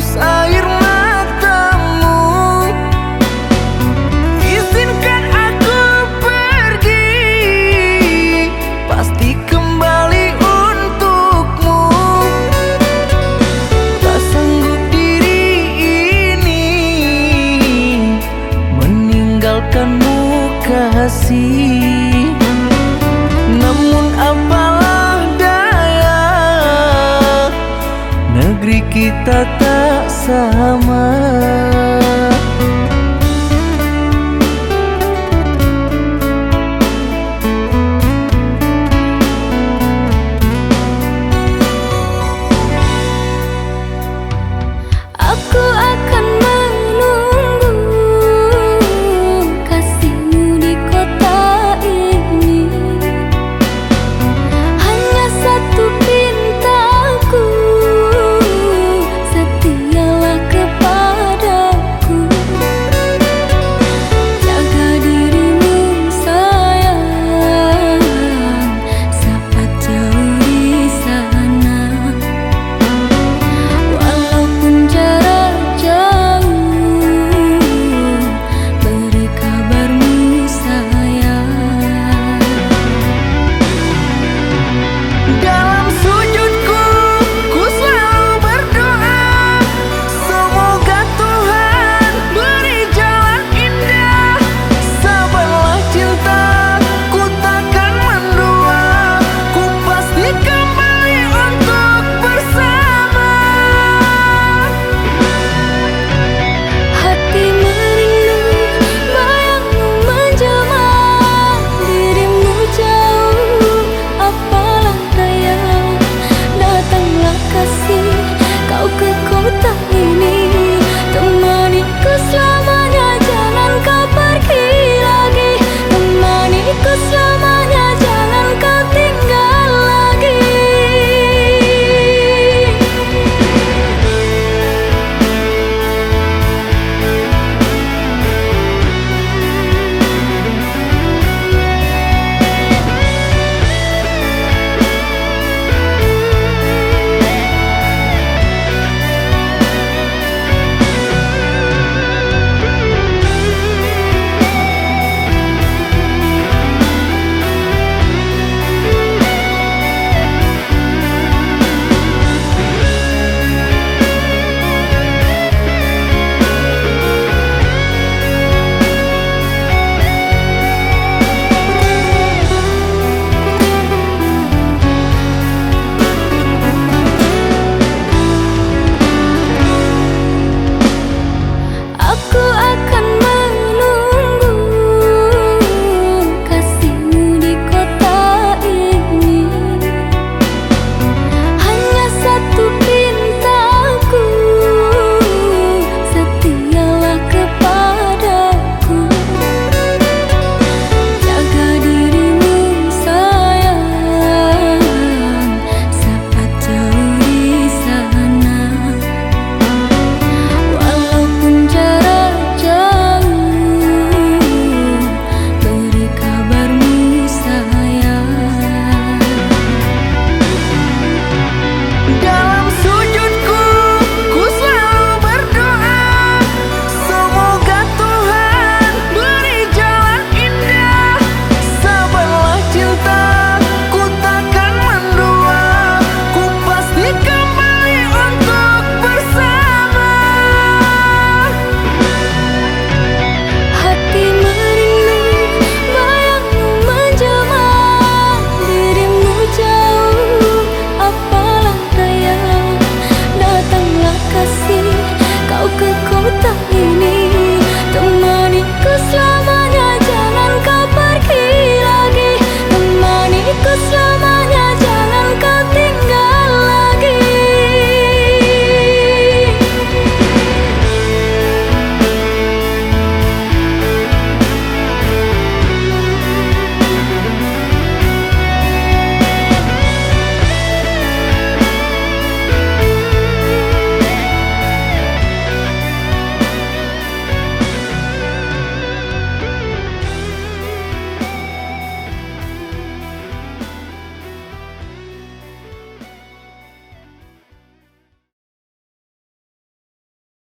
hapus air matamu. Izinkan aku pergi Pasti kembali untukmu. Tak sanggup diri ini Meninggalkanmu kasih. Namun daya Negeri kita tak bersama